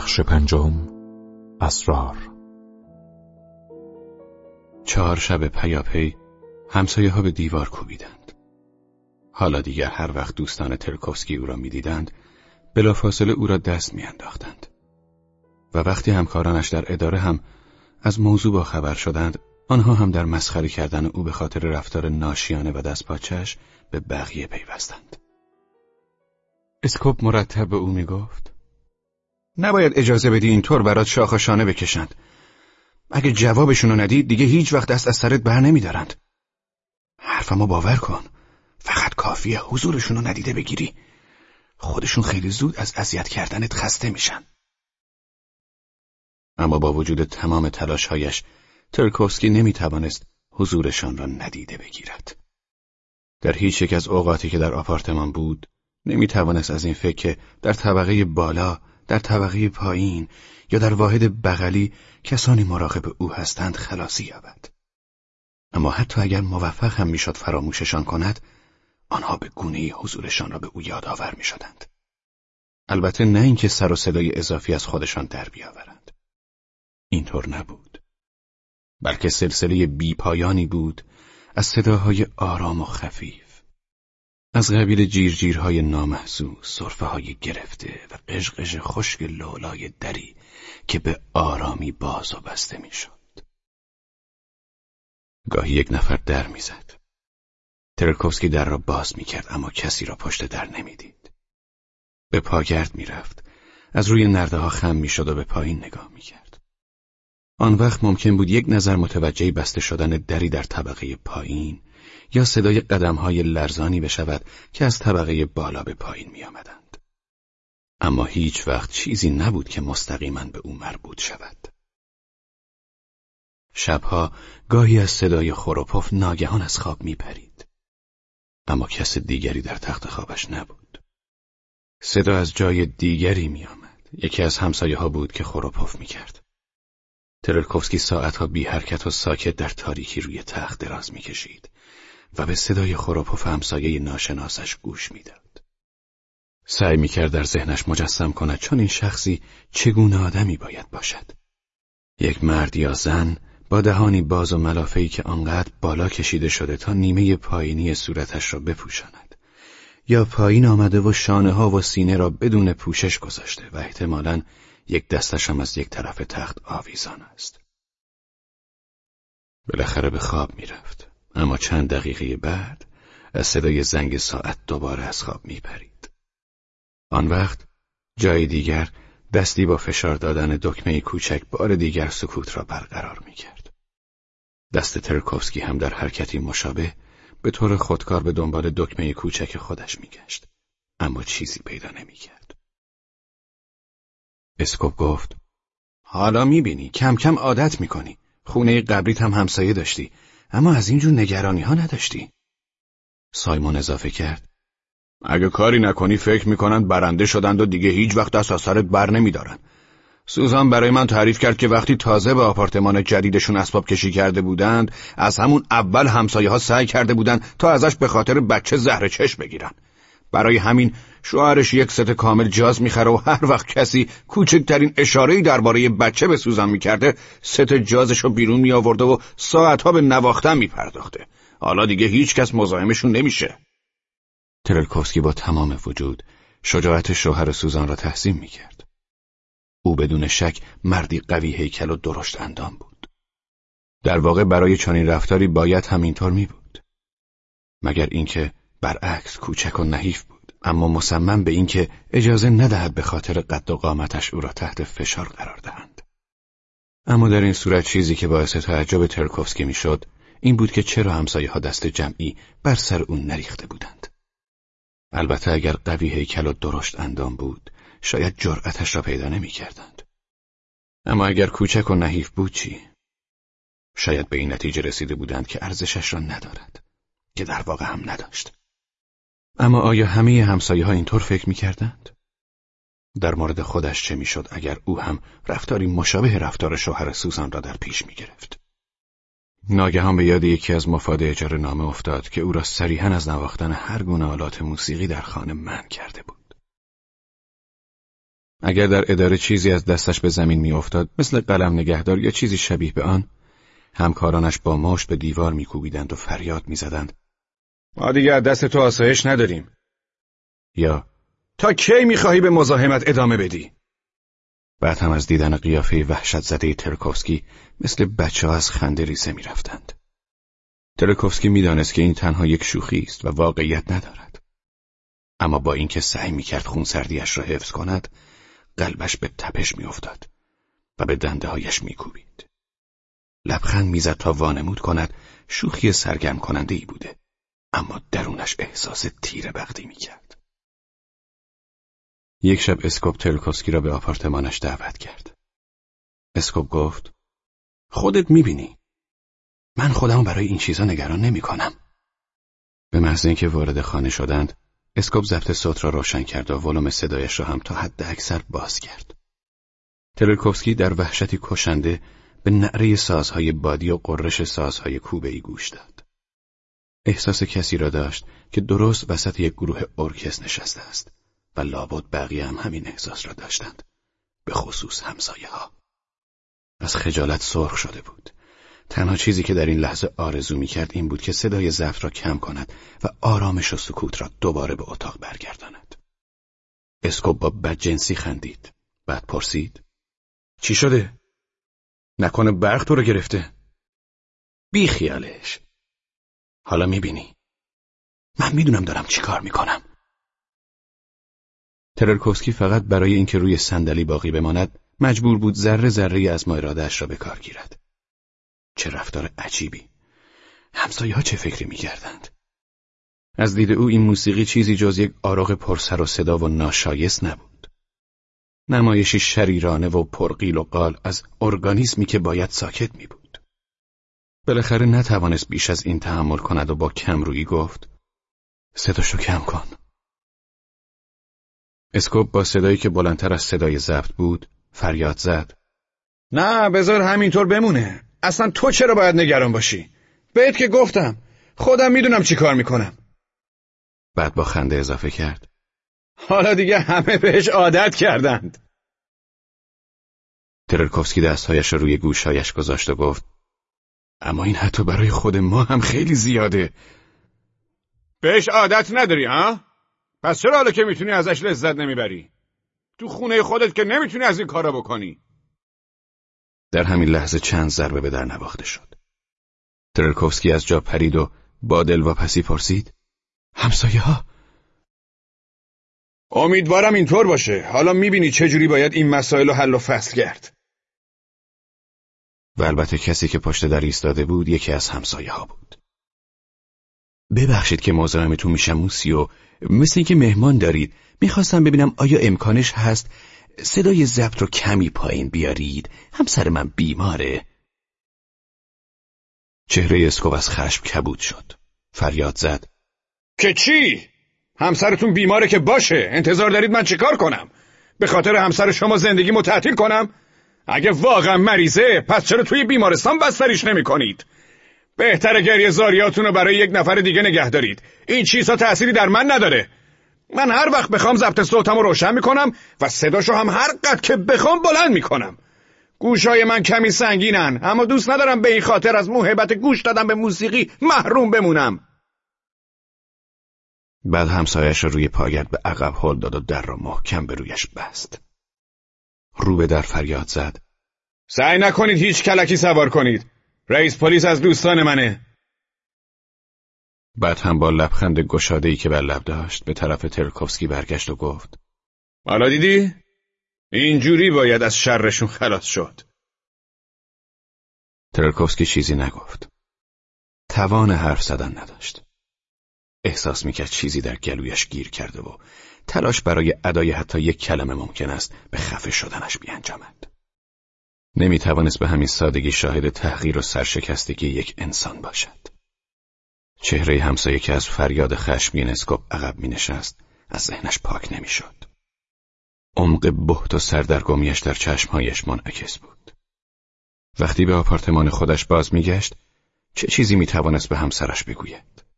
بخش پنجم اسرار چهار شب پیاپی همسایه ها به دیوار کوبیدند. حالا دیگر هر وقت دوستان ترکوفسکی او را می‌دیدند بلافاصله او را دست میانداختند و وقتی همکارانش در اداره هم از موضوع با خبر شدند آنها هم در مسخری کردن او به خاطر رفتار ناشیانه و دستپاچش به بقیه پیوستند. اسکوپ مرتب به او می‌گفت نباید اجازه بدی اینطور برات شاخشانه بکشند. اگه جوابشونو ندید دیگه هیچ وقت دست از سرت بر نمیدارند. حرفمو باور کن. فقط کافیه حضورشونو ندیده بگیری. خودشون خیلی زود از اذیت کردنت خسته میشن. اما با وجود تمام تلاشهایش ترکوفسکی نمی‌توانست حضورشان را ندیده بگیرد. در هیچ یک از اوقاتی که در آپارتمان بود نمی‌توانست از این فکر که در طبقه بالا در طبقه پایین یا در واحد بغلی کسانی مراقب او هستند خلاصی یابد. اما حتی اگر موفق هم می‌شد فراموششان کند، آنها به گونه حضورشان را به او یادآور می‌شدند. البته نه اینکه سر و صدای اضافی از خودشان در بیاورند. اینطور نبود. بلکه سلسله بیپایانی بود از صداهای آرام و خفیف. از قبیل جیرجیرهای نامحسوس، صرفه های گرفته و قشقش خشک لولای دری که به آرامی باز و بسته می‌شد. گاهی یک نفر در می‌زد. ترکوفسکی در را باز می‌کرد اما کسی را پشت در نمی‌دید. به پاگرد می‌رفت. از روی نرده ها خم می‌شد و به پایین نگاه می‌کرد. آن وقت ممکن بود یک نظر متوجه بسته شدن دری در طبقه پایین یا صدای قدمهای لرزانی بشود که از طبقه بالا به پایین می آمدند. اما هیچ وقت چیزی نبود که مستقیما به او مربوط شود. شبها گاهی از صدای خروپف ناگهان از خواب می پرید. اما کس دیگری در تخت خوابش نبود. صدا از جای دیگری می آمد. یکی از همسایه ها بود که خروپف می کرد. ترلکوفسکی ساعتها بی حرکت و ساکت در تاریکی روی تخت دراز می کشید و به صدای خروپف همسایه ناشناسش گوش می‌داد. سعی می‌کرد در ذهنش مجسم کند چون این شخصی چگونه آدمی باید باشد. یک مرد یا زن با دهانی باز و ملافهی که آنقدر بالا کشیده شده تا نیمه پایینی صورتش را بپوشاند یا پایین آمده و شانه ها و سینه را بدون پوشش گذاشته و احتمالا یک دستش هم از یک طرف تخت آویزان است. بالاخره به خواب می‌رفت. اما چند دقیقه بعد از صدای زنگ ساعت دوباره از خواب میپرید. آن وقت جای دیگر دستی با فشار دادن دکمه کوچک بار دیگر سکوت را برقرار می‌کرد. دست ترکوفسکی هم در حرکتی مشابه به طور خودکار به دنبال دکمه کوچک خودش میگشت اما چیزی پیدا نمی‌کرد. اسکوپ گفت حالا می‌بینی کم کم عادت می‌کنی خونه قبریت هم همسایه داشتی اما از اینجور نگرانی ها نداشتی. سایمون اضافه کرد. اگه کاری نکنی فکر می‌کنند برنده شدند و دیگه هیچ وقت دست از سرت بر نمیدارن. سوزان برای من تعریف کرد که وقتی تازه به آپارتمان جدیدشون اسباب کشی کرده بودند از همون اول همسایه ها سعی کرده بودند تا ازش به خاطر بچه زهر چشم بگیرن. برای همین شوهرش یک ست کامل جاز می‌خره و هر وقت کسی کوچکترین اشارهی درباره بچه به سوزان می‌کرده ست جازش رو بیرون میآورده و ساعتها به نواختن میپرداخته. حالا دیگه هیچ کس مزاحمشون نمیشه. ترلکوفسکی با تمام وجود شجاعت شوهر سوزان را تحسین می‌کرد. او بدون شک مردی قوی هیکل و درشت اندام بود. در واقع برای چنین رفتاری باید همینطور می بود مگر اینکه برعکس کوچک و نحیف بود. اما مصمم به اینکه اجازه ندهد به خاطر قد و قامتش او را تحت فشار قرار دهند اما در این صورت چیزی که باعث تعجب ترکوفسکی می‌شد این بود که چرا همسایه ها دست جمعی بر سر اون نریخته بودند البته اگر قوی هیکل و درشت اندام بود شاید جرأتش را پیدا نمی کردند. اما اگر کوچک و نحیف بود چی؟ شاید به این نتیجه رسیده بودند که ارزشش را ندارد که در واقع هم نداشت. اما آیا همه همسایه ها اینطور فکر می کردند؟ در مورد خودش چه می‌شد اگر او هم رفتاری مشابه رفتار شوهر سوزان را در پیش می گرفت؟ ناگهان به یاد یکی از مفاد اجاره نامه افتاد که او را صریحا از نواختن هر گونه آلات موسیقی در خانه من کرده بود. اگر در اداره چیزی از دستش به زمین میافتاد مثل قلم نگهدار یا چیزی شبیه به آن همکارانش با مشت به دیوار میکوبیدند و فریاد می‌زدند ما دیگه از دست تو آسایش نداریم. یا. تا کی می‌خواهی به مزاحمت ادامه بدی؟ بعد هم از دیدن قیافه وحشت زده ترکوفسکی مثل بچه ها از خنده ریزه می‌رفتند. ترکوفسکی می‌دانست که این تنها یک شوخی است و واقعیت ندارد. اما با اینکه سعی می‌کرد خونسردیش را حفظ کند قلبش به تپش میافتاد و به دنده هایش میکوبید. لبخند می‌زد تا وانمود کند شوخی سرگرم کننده ای بوده. اما درونش احساس تیر بغدی می‌کرد یک شب اسکوپ ترلکوفسکی را به آپارتمانش دعوت کرد اسکوپ گفت خودت می‌بینی من خودمو برای این چیزا نگران نمی کنم. به محض اینکه وارد خانه شدند اسکوپ ضبط صوت را روشن کرد و ولوم صدایش را هم تا حد اکثر باز کرد. ترکوفسکی در وحشتی کشنده به نعره سازهای بادی و قررش سازهای کوبه‌ای گوش داد. احساس کسی را داشت که درست وسط یک گروه ارکست نشسته است و لابد بقیه هم همین احساس را داشتند. به خصوص همسایه ها. از خجالت سرخ شده بود. تنها چیزی که در این لحظه آرزو می کرد این بود که صدای زفت را کم کند و آرامش و سکوت را دوباره به اتاق برگرداند. اسکوب با بدجنسی خندید. بعد پرسید. چی شده؟ نکنه برق تو رو گرفته؟ بی خیالش. حالا می‌بینی. من می‌دونم دارم چی کار می‌کنم. تررکوفسکی فقط برای اینکه روی صندلی باقی بماند مجبور بود ذره ذره از مایرادش را به کار گیرد. چه رفتار عجیبی همسایه ها چه فکری می‌کردند از دید او این موسیقی چیزی جز یک آراغ پرسر و صدا و ناشایست نبود نمایشی شریرانه و پرقیل و قال از ارگانیسمی که باید ساکت می بود. بالاخره نتوانست بیش از این تحمل کند و با کمرویی گفت صداشو کم کن. اسکوپ با صدایی که بلندتر از صدای زفت بود فریاد زد. نه بذار همینطور بمونه. اصلا تو چرا باید نگران باشی؟ بهت که گفتم خودم می‌دونم چی کار می‌کنم بعد با خنده اضافه کرد حالا دیگه همه بهش عادت کردند تررکوفسکی دستهایش روی گوشهایش گذاشت و گفت اما این حتی برای خود ما هم خیلی زیاده بهش عادت نداری ها؟ پس چرا حالا که می‌تونی ازش لذت نمی‌بری؟ تو خونه خودت که نمی‌تونی از این کارا بکنی در همین لحظه چند ضربه به در نواخته شد. ترکوفسکی از جا پرید و با دل و پسی پرسید همسایه ها امیدوارم اینطور باشه حالا می‌بینی چجوری باید این مسائل رو حل و فصل کرد و البته کسی که پشت در ایستاده بود یکی از همسایه ها بود ببخشید که مزاحمتون میشم موسی و مثل اینکه مهمان دارید می‌خواستم ببینم آیا امکانش هست صدای ضبط رو کمی پایین بیارید همسر من بیماره چهره اسکوب از خشم کبود شد فریاد زد که چی؟ همسرتون بیماره که باشه انتظار دارید من چیکار کنم؟ به خاطر همسر شما زندگی متعطیل کنم؟ اگه واقعا مریضه پس چرا توی بیمارستان بستریش نمی کنید؟ بهتر گریه زاریاتون رو برای یک نفر دیگه نگه دارید. این چیزها تأثیری در من نداره. من هر وقت بخوام ضبط صوتم رو روشن می‌کنم و صداشو هم هر قد که بخوام بلند می‌کنم. گوشای من کمی سنگینن اما دوست ندارم به این خاطر از محبت گوش دادم به موسیقی محروم بمونم. بعد همسایش روی پاگرد به عقب هل داد و در را محکم به رویش بست. رو به در فریاد زد. سعی نکنید هیچ کلکی سوار کنید. رئیس پلیس از دوستان منه. بعد هم با لبخند گشادهی که بر لب داشت به طرف ترکوفسکی برگشت و گفت حالا دیدی؟ اینجوری باید از شرشون خلاص شد. ترکوفسکی چیزی نگفت. توان حرف زدن نداشت. احساس می‌کرد چیزی در گلویش گیر کرده و تلاش برای ادای حتی یک کلمه ممکن است به خفه شدنش بیانجامد نمی‌توانست به همین سادگی شاهد تحقیر و سرشکستگی یک انسان باشد چهره همسایه که از فریاد خشمگین اسکوپ عقب می نشست از ذهنش پاک نمی شد. عمق بهت و سردرگمیش در چشمهایش منعکس بود. وقتی به آپارتمان خودش باز میگشت چه چیزی می توانست به همسرش بگوید؟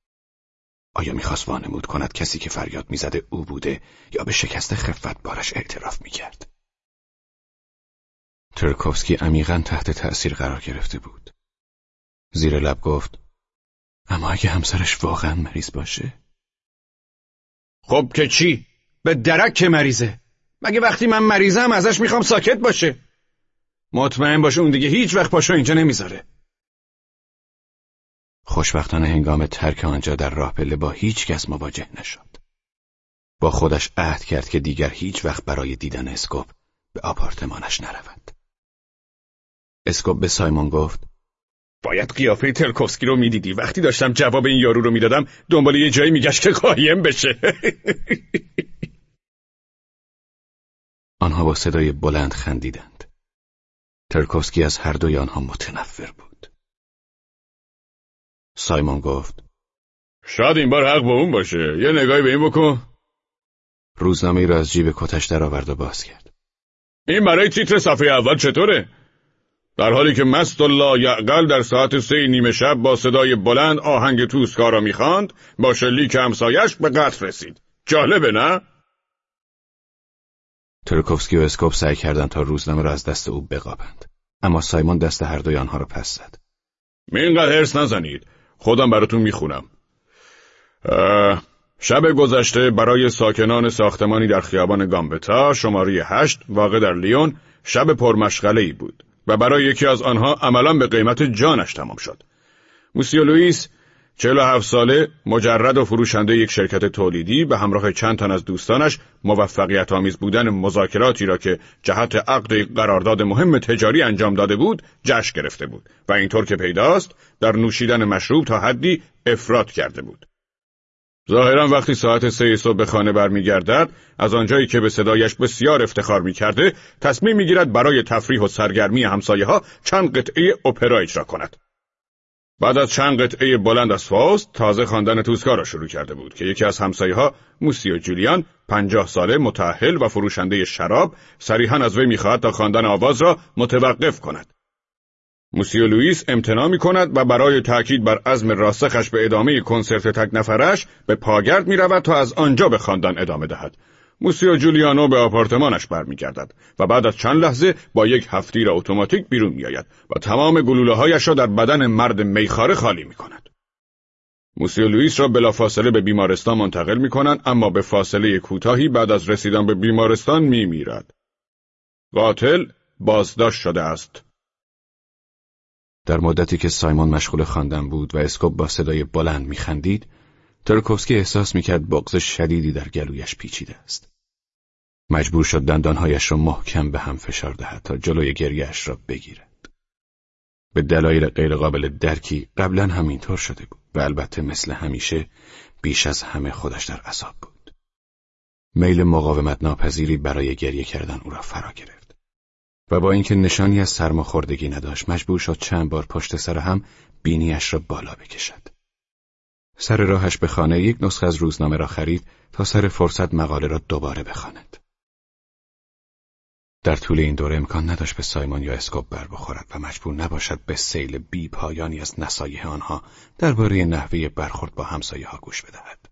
آیا می‌خواست وانمود کند کسی که فریاد می‌زده او بوده یا به شکست خفت بارش اعتراف می‌کرد؟ ترکوفسکی عمیقا تحت تأثیر قرار گرفته بود. زیر لب گفت اما اگه همسرش واقعا مریض باشه؟ خب که چی؟ به درک که مریضه مگه وقتی من مریضم ازش می‌خوام ساکت باشه مطمئن باشه اون دیگه هیچ وقت پاشو اینجا نمی‌ذاره خوشبختانه هنگام ترک آنجا در راه پله با هیچ کس مواجه نشد. با خودش عهد کرد که دیگر هیچ وقت برای دیدن اسکوپ به آپارتمانش نرود. اسکوپ به سایمون گفت باید قیافه ترکوفسکی رو می‌دیدی وقتی داشتم جواب این یارو رو می‌دادم دنبال یه جایی میگشت که قایم بشه آنها با صدای بلند خندیدند. ترکوفسکی از هر دوی آنها متنفر بود. سایمون گفت. شاید این بار حق با اون باشه. یه نگاهی به این بکن. روزنامه ای را از جیب کتش درآورد و باز کرد. این برای تیتر صفحه اول چطوره؟ در حالی که مست الله یعقل در ساعت سه نیمه شب با صدای بلند آهنگ توسکا را می‌خواند با شلیک همسایش به قتل رسید. جالبه نه؟ ترکوفسکی و اسکوپ سعی کردند تا روزنامه را از دست او بقابند. اما سایمون دست هر دوی آنها را پس زد. اینقدر حرس نزنید. خودم براتون می‌خونم شب گذشته برای ساکنان ساختمانی در خیابان گامبتا شماره هشت واقع در لیون شب پرمشغله ای بود و برای یکی از آنها عملا به قیمت جانش تمام شد. موسیو لوئیس 47 ساله مجرد و فروشنده یک شرکت تولیدی به همراه چند تن از دوستانش موفقیت آمیز بودن مذاکراتی را که جهت عقد قرارداد مهم تجاری انجام داده بود جشن گرفته بود و اینطور که پیداست در نوشیدن مشروب تا حدی افراد کرده بود. ظاهرا وقتی ساعت سه صبح به خانه برمیگردد از آنجایی که به صدایش بسیار افتخار می‌کرده تصمیم می‌گیرد برای تفریح و سرگرمی همسایه ها چند قطعه اپرا اجرا کند بعد از چند قطعه بلند از فاست تازه خواندن توسکا را شروع کرده بود که یکی از همسایه ها و جولیان پنجاه ساله متأهل و فروشنده شراب صریحا از وی می‌خواهد تا خواندن آواز را متوقف کند موسیو لوئیس امتناع می کند و برای تاکید بر عزم راسخش به ادامه کنسرت تک نفرش به پاگرد می رود تا از آنجا به خواندن ادامه دهد. موسیو جولیانو به آپارتمانش برمیگردد و بعد از چند لحظه با یک هفت‌تیر اتوماتیک بیرون میآید و تمام گلوله هایش را در بدن مرد میخواره خالی می کند. موسیو لوئیس را بلافاصله به بیمارستان منتقل می کنند اما به فاصله کوتاهی بعد از رسیدن به بیمارستان می میرد. قاتل بازداشت شده است. در مدتی که سایمون مشغول خواندن بود و اسکوپ با صدای بلند میخندید، ترکوفسکی احساس می‌کرد بغض شدیدی در گلویش پیچیده است. مجبور شد دندانهایش را محکم به هم فشار دهد تا جلوی گریهش را بگیرد. به دلایل غیرقابل درکی قبلا همینطور شده بود و البته مثل همیشه بیش از همه خودش در عذاب بود. میل مقاومت ناپذیری برای گریه کردن او را فرا گرفت. و با اینکه نشانی از سرماخوردگی نداشت مجبور شد چند بار پشت سر هم بینیش را بالا بکشد. سر راهش به خانه یک نسخه از روزنامه را خرید تا سر فرصت مقاله را دوباره بخواند. در طول این دوره امکان نداشت به سایمون یا اسکوپ بر بخورد و مجبور نباشد به سیل بی پایانی از نصایح آنها درباره نحوه برخورد با همسایه ها گوش بدهد.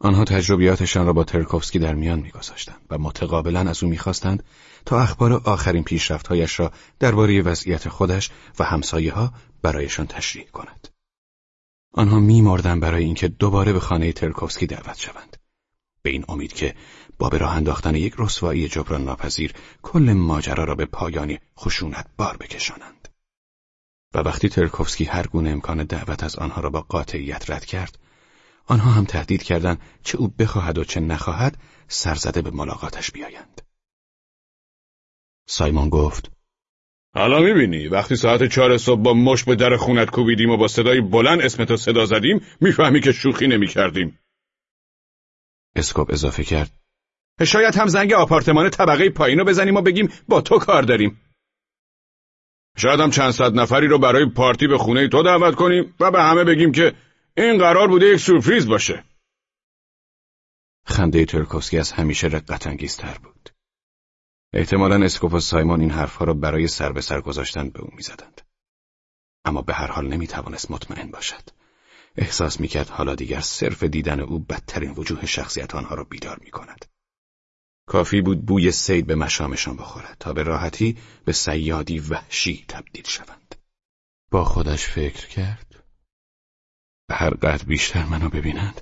آنها تجربیاتشان را با ترکوفسکی در میان میگذاشتند و متقابلا از او می‌خواستند تا اخبار آخرین پیشرفتهایش را درباره وضعیت خودش و همسایه ها برایشان تشریح کند. آنها میمردند برای اینکه دوباره به خانه ترکوفسکی دعوت شوند. به این امید که با به راه انداختن یک رسوایی جبران ناپذیر کل ماجرا را به پایانی خشونت بار بکشانند. و وقتی ترکوفسکی هر گونه امکان دعوت از آنها را با قاطعیت رد کرد، آنها هم تهدید کردند چه او بخواهد و چه نخواهد سرزده به ملاقاتش بیایند. سایمون گفت حالا می‌بینی وقتی ساعت چهار صبح با مش به در خونت کوبیدیم و با صدای بلند اسمتو صدا زدیم می‌فهمی که شوخی نمی‌کردیم. اسکوپ اضافه کرد شاید هم زنگ آپارتمان طبقه پایین رو بزنیم و بگیم با تو کار داریم. شاید هم چند صد نفری رو برای پارتی به خونه تو دعوت کنیم و به همه بگیم که این قرار بوده یک سورپریز باشه. خنده ترلکوفسکی از همیشه رقیق‌تر بود. احتمالا اسکوپ و سایمون این حرفها را برای سر به سر گذاشتن به او می‌زدند. اما به هر حال نمی‌توانست مطمئن باشد. احساس می‌کرد حالا دیگر صرف دیدن او بدترین وجوه شخصیت آنها را بیدار می‌کند. کافی بود بوی صید به مشامشان بخورد تا به راحتی به صیادی وحشی تبدیل شوند. با خودش فکر کرد. هر قدر بیشتر منو ببینند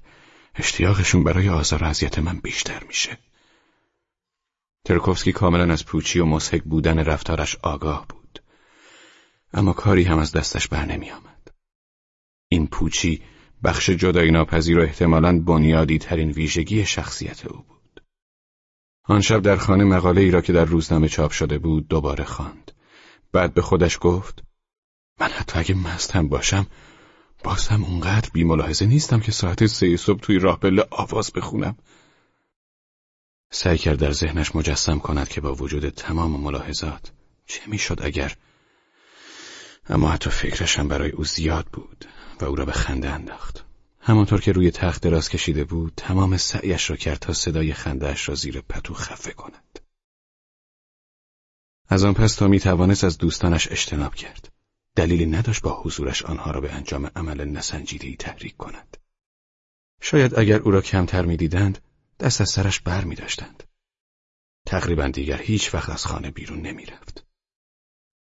اشتیاقشون برای آزار اذیت من بیشتر میشه. ترکوفسکی کاملا از پوچی و مسحک بودن رفتارش آگاه بود. اما کاری هم از دستش بر نمی آمد. این پوچی بخش جدایی ناپذیر و احتمالاً بنیادی ترین ویژگی شخصیت او بود. آن شب در خانه مقاله ای را که در روزنامه چاپ شده بود دوباره خواند. بعد به خودش گفت من حتی اگه مست باشم باز هم اونقدر بی ملاحظه نیستم که ساعت سه صبح توی راه بله آواز بخونم. سعی کرد در ذهنش مجسم کند که با وجود تمام ملاحظات چه می‌شد اگر اما حتی فکرشم برای او زیاد بود و او را به خنده انداخت. همانطور که روی تخت دراز کشیده بود تمام سعیش را کرد تا صدای خندهاش را زیر پتو خفه کند. از آن پس تا می توانست از دوستانش اجتناب کرد. دلیلی نداشت با حضورش آنها را به انجام عمل نسنجیدهای تحریک کند. شاید اگر او را کمتر می‌دیدند دست از سرش بر می داشتند. تقریبا دیگر هیچ وقت از خانه بیرون نمی رفت.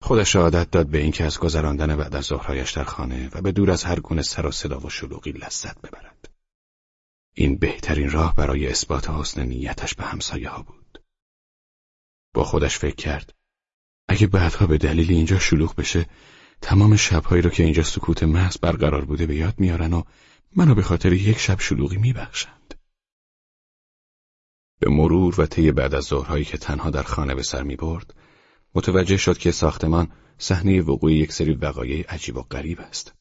خودش عادت داد به اینکه از گذراندن بعد از ظهرهایش در خانه و به دور از هر گونه سر و صدا و شلوغی لذت ببرد. این بهترین راه برای اثبات حسن نیتش به همسایه ها بود. با خودش فکر کرد اگه بعدها به دلیل اینجا شلوغ بشه تمام شبهایی رو که اینجا سکوت محض برقرار بوده به یاد میارن و منو به خاطر یک شب شلوغی میبخشند. به مرور و طی بعد از ظهرهایی که تنها در خانه به سر می‌برد متوجه شد که ساختمان صحنه وقوع یک سری وقایع عجیب و غریب است.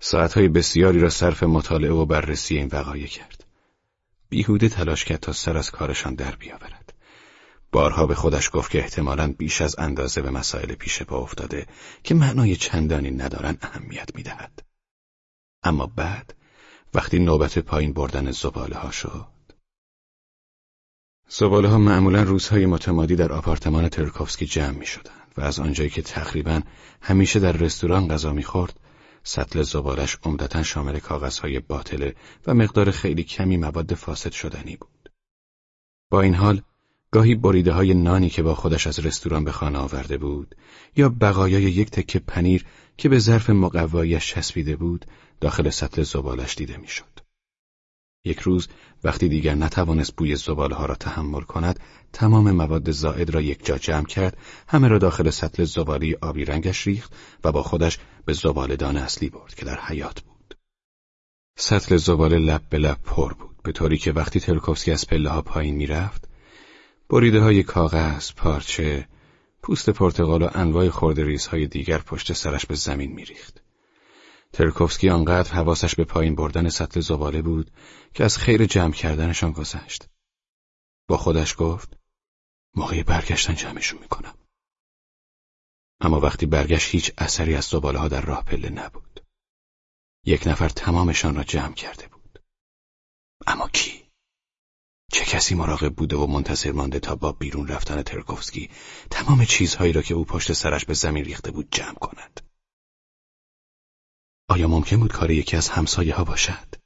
ساعتهای بسیاری را صرف مطالعه و بررسی این وقایع کرد. بیهوده تلاش کرد تا سر از کارشان در بیاورد. بارها به خودش گفت که احتمالاً بیش از اندازه به مسائل پیش پا افتاده که معنای چندانی ندارن اهمیت می‌دهد. اما بعد وقتی نوبت پایین بردن زباله ها شد زباله ها معمولا روزهای متمادی در آپارتمان ترکوفسکی جمع می شدند و از آنجایی که تقریبا همیشه در رستوران غذا می خورد سطل زبالش عمدتا شامل کاغذهای باطله و مقدار خیلی کمی مواد فاسد شدنی بود. با این حال گاهی بریده های نانی که با خودش از رستوران به خانه آورده بود یا بقایای یک تکه پنیر که به ظرف مقوایش چسبیده بود داخل سطل زبالش دیده می‌شد. یک روز وقتی دیگر نتوانست بوی زباله ها را تحمل کند تمام مواد زائد را یک جا جمع کرد همه را داخل سطل زباله آبی رنگش ریخت و با خودش به زباله دان اصلی برد که در حیات بود. سطل زباله لب به لب پر بود به طوری که وقتی تلکوفسکی از پله ها پایین می‌رفت بریده های کاغذ پارچه پوست پرتقال و انواع خورده های دیگر پشت سرش به زمین میریخت. ترکوفسکی آنقدر حواسش به پایین بردن سطل زباله بود که از خیر جمع کردنشان گذشت. با خودش گفت موقع برگشتن جمعشون می‌کنم. اما وقتی برگشت هیچ اثری از زباله ها در راه پله نبود. یک نفر تمامشان را جمع کرده بود. اما کی؟ چه کسی مراقب بوده و منتظر مانده تا با بیرون رفتن ترکوفسکی تمام چیزهایی را که او پشت سرش به زمین ریخته بود جمع کند؟ آیا ممکن بود کار یکی از همسایه ها باشد؟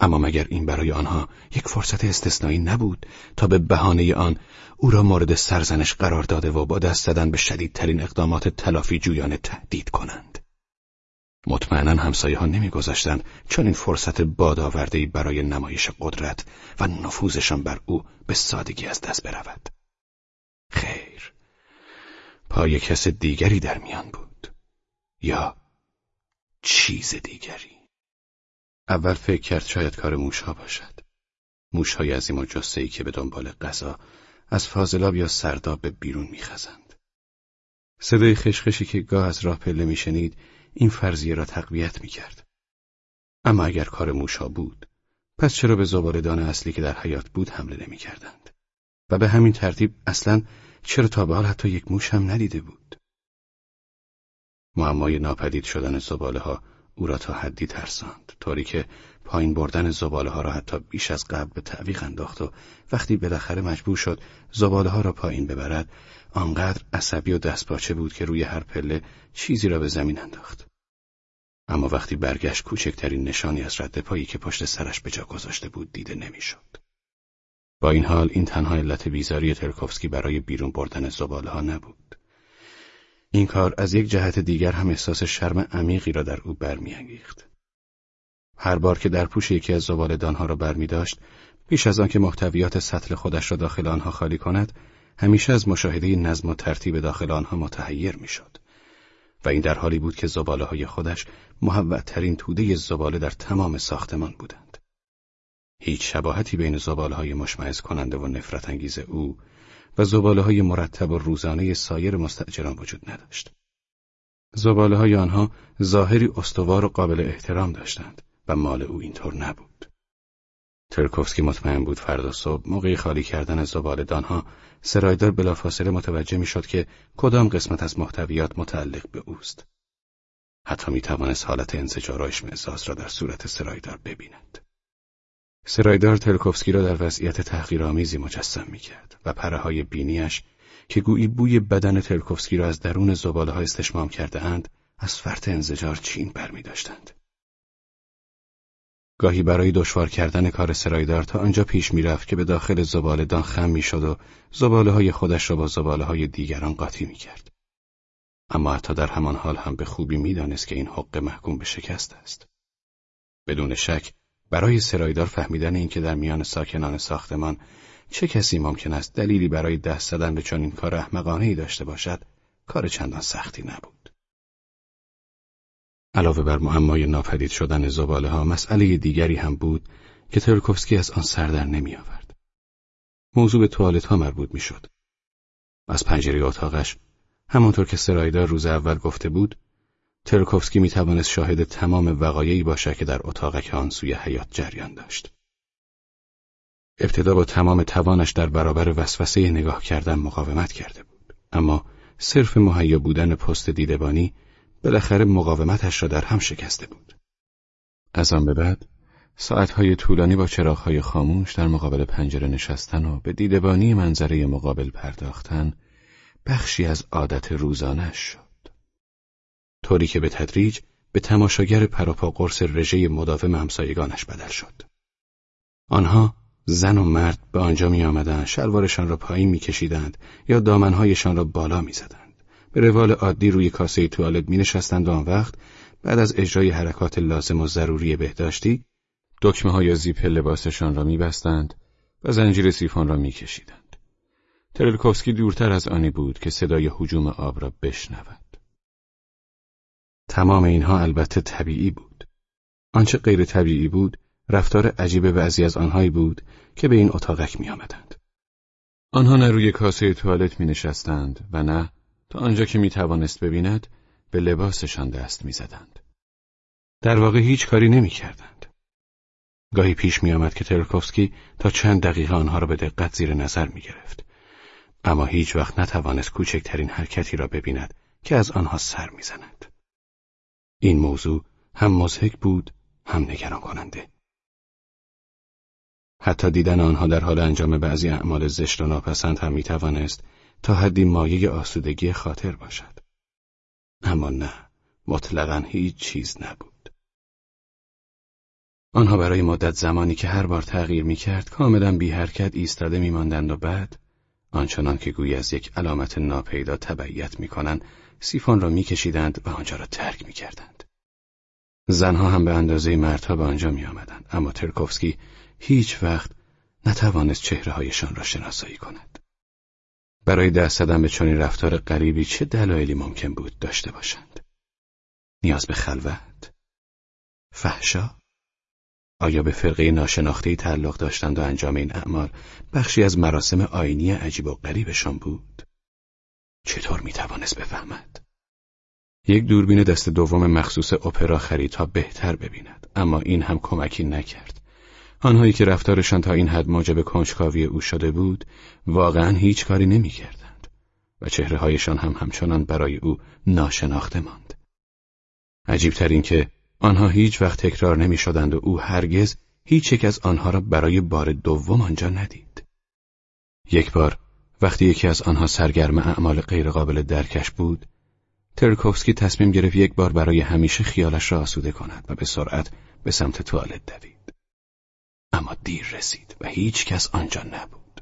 اما مگر این برای آنها یک فرصت استثنایی نبود تا به بهانه آن او را مورد سرزنش قرار داده و با دست زدن به شدیدترین اقدامات تلافی جویانه تهدید کنند. مطمئنا همسایه ها نمیگذاشتند چون این فرصت بادآوردهای برای نمایش قدرت و نفوذشان بر او به سادگی از دست برود. خیر، پای کس دیگری در میان بود. یا چیز دیگری. اول فکر کرد شاید کار موشها باشد. موشهای عظیم و جستهی که به دنبال غذا از فاضلاب یا سرداب به بیرون میخزند. صدای خشخشی که گاه از راه پله میشنید این فرضیه را تقویت می‌کرد. اما اگر کار موشها بود، پس چرا به زبالدان اصلی که در حیات بود حمله نمی‌کردند؟ و به همین ترتیب اصلا چرا تا به حال حتی یک موش هم ندیده بود؟ معمای ناپدید شدن زباله ها او را تا حدی ترساند طوری که پایین بردن زباله ها را حتی بیش از قبل به تعویق انداخت و وقتی بالاخره مجبور شد زباله ها را پایین ببرد آنقدر عصبی و دستپاچه بود که روی هر پله چیزی را به زمین انداخت اما وقتی برگشت کوچکترین نشانی از رد پایی که پشت سرش به جا گذاشته بود دیده نمی‌شد. با این حال این تنها علت بیزاری ترکوفسکی برای بیرون بردن زباله ها نبود. این کار از یک جهت دیگر هم احساس شرم عمیقی را در او برمیانگیخت. هر بار که در پوش یکی از دانها را برمی داشت، پیش از آنکه محتویات سطل خودش را داخل آنها خالی کند، همیشه از مشاهده نظم و ترتیب داخل آنها متحیر می‌شد. و این در حالی بود که زباله های خودش محوترین توده زباله در تمام ساختمان بودند. هیچ شباهتی بین زباله های مشمعز کننده و نفرت انگیز او و زباله های مرتب و روزانه سایر مستجران وجود نداشت. زباله های آنها ظاهری استوار و قابل احترام داشتند و مال او اینطور نبود. ترکوفسکی مطمئن بود فردا صبح موقع خالی کردن از دانها سرایدار بلافاصله متوجه می‌شد که کدام قسمت از محتویات متعلق به اوست. حتی می توانست حالت انزجار و را در صورت سرایدار ببیند. سرایدار ترکوفسکی را در وضعیت تحقیرآمیزی مجسم می کرد و پره های بینیش که گویی بوی بدن ترکوفسکی را از درون زباله ها استشمام کرده اند از فرط انزجار چین بر داشتند. گاهی برای دشوار کردن کار سرایدار تا آنجا پیش می‌رفت که به داخل زباله دان خم می‌شد و زباله های خودش را با زباله های دیگران قاطی می‌کرد. اما حتی در همان حال هم به خوبی می‌دانست که این حق محکوم به شکست است. بدون شک برای سرایدار فهمیدن اینکه در میان ساکنان ساختمان چه کسی ممکن است دلیلی برای دست زدن به چنین کار احمقانه ای داشته باشد کار چندان سختی نبود. علاوه بر معمای ناپدید شدن زباله ها مسئله دیگری هم بود که ترکوفسکی از آن سردر نمی آورد. موضوع به توالت ها مربوط می شد. از پنجره اتاقش همانطور که سرایدار روز اول گفته بود ترکوفسکی می توانست شاهد تمام وقایعی باشد که در اتاقک آن سوی حیات جریان داشت. ابتدا با تمام توانش در برابر وسوسه نگاه کردن مقاومت کرده بود اما صرف مهیا بودن پست دیدبانی بالاخره مقاومتش را در هم شکسته بود. از آن به بعد ساعتهای طولانی با چراغهای خاموش در مقابل پنجره نشستن و به دیدبانی منظره مقابل پرداختن بخشی از عادت روزانش شد. طوری که به تدریج به تماشاگر پراپا قرص رژه مداوم همسایگانش بدل شد. آنها زن و مرد به آنجا می آمدن شلوارشان را پایین می کشیدند یا دامنهایشان را بالا می زدند. به روال عادی روی کاسه توالت می نشستند و آن وقت بعد از اجرای حرکات لازم و ضروری بهداشتی دکمه های زیپ لباسشان را می بستند و زنجیر سیفان را می کشیدند. ترلکوفسکی دورتر از آنی بود که صدای حجوم آب را بشنود. تمام اینها البته طبیعی بود. آنچه غیر طبیعی بود رفتار عجیب بعضی از آنهایی بود که به این اتاقک می آمدند. آنها نه روی کاسه توالت می نشستند و نه تا آنجا که می توانست ببیند به لباسشان دست می زدند. در واقع هیچ کاری نمی کردند. گاهی پیش می آمد که ترکوفسکی تا چند دقیقه آنها را به دقت زیر نظر می گرفت. اما هیچ وقت نتوانست کوچکترین حرکتی را ببیند که از آنها سر می‌زند. این موضوع هم مزهک بود هم نگران کننده. حتی دیدن آنها در حال انجام بعضی اعمال زشت و ناپسند هم می توانست تا حدی مایه آسودگی خاطر باشد. اما نه، مطلقا هیچ چیز نبود. آنها برای مدت زمانی که هر بار تغییر می کرد کاملا بی حرکت ایستاده می ماندند و بعد آنچنان که گویی از یک علامت ناپیدا تبعیت می سیفون را می کشیدند و آنجا را ترک می کردند. زنها هم به اندازه مردها به آنجا می آمدند اما ترکوفسکی هیچ وقت نتوانست چهره هایشان را شناسایی کند. برای دست زدن به چنین رفتار غریبی چه دلایلی ممکن بود داشته باشند؟ نیاز به خلوت؟ فحشا؟ آیا به فرقه ناشناختهی تعلق داشتند و انجام این اعمال بخشی از مراسم آینی عجیب و غریبشان بود؟ چطور می‌توانست بفهمد؟ یک دوربین دست دوم مخصوص اپرا خرید تا بهتر ببیند اما این هم کمکی نکرد آنهایی که رفتارشان تا این حد موجب کنجکاوی او شده بود واقعا هیچ کاری نمی‌کردند و چهرههایشان هم همچنان برای او ناشناخته ماند. عجیبتر این که آنها هیچ وقت تکرار نمی شدند و او هرگز هیچ یک از آنها را برای بار دوم آنجا ندید. یک بار وقتی یکی از آنها سرگرم اعمال غیرقابل درکش بود، ترکوفسکی تصمیم گرفت یک بار برای همیشه خیالش را آسوده کند و به سرعت به سمت توالت دوید. اما دیر رسید و هیچ کس آنجا نبود.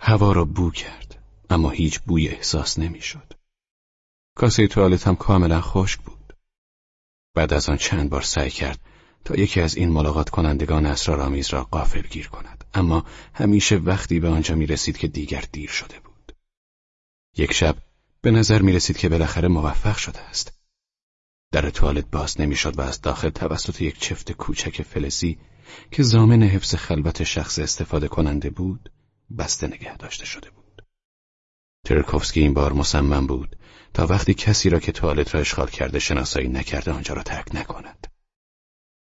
هوا را بو کرد اما هیچ بوی احساس نمی‌شد. کاسه توالت هم کاملا خشک بود. بعد از آن چند بار سعی کرد تا یکی از این ملاقات کنندگان اسرارآمیز را قافل گیر کند اما همیشه وقتی به آنجا می رسید که دیگر دیر شده بود. یک شب به نظر می رسید که بالاخره موفق شده است. در توالت باز نمی‌شد و از داخل توسط یک چفت کوچک فلزی که زامن حفظ خلوت شخص استفاده کننده بود بسته نگه داشته شده بود. ترکوفسکی این بار مصمم بود تا وقتی کسی را که توالت را اشغال کرده شناسایی نکرده آنجا را ترک نکند.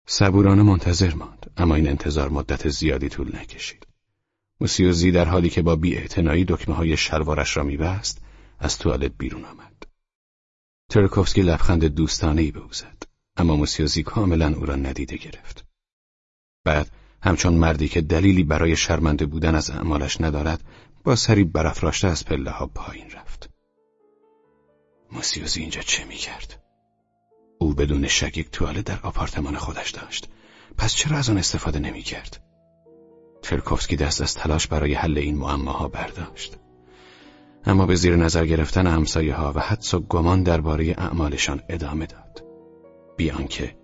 صبورانه منتظر ماند اما این انتظار مدت زیادی طول نکشید. موسیوزی در حالی که با بیاعتنایی دکمه های شلوارش را میبست از توالت بیرون آمد. ترکوفسکی لبخند دوستانه ای به او زد اما موسیوزی کاملا او را ندیده گرفت. بعد همچون مردی که دلیلی برای شرمنده بودن از اعمالش ندارد با سری برافراشته از پله ها پایین رفت. موسیوزی اینجا چه می‌کرد؟ او بدون شک یک توالت در آپارتمان خودش داشت. پس چرا از آن استفاده نمی‌کرد؟ ترکوفسکی دست از تلاش برای حل این معماها برداشت. اما به زیر نظر گرفتن همسایه ها و حدس و گمان درباره اعمالشان ادامه داد. بیان که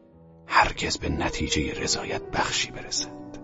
هرگز به نتیجه رضایت بخشی برسد.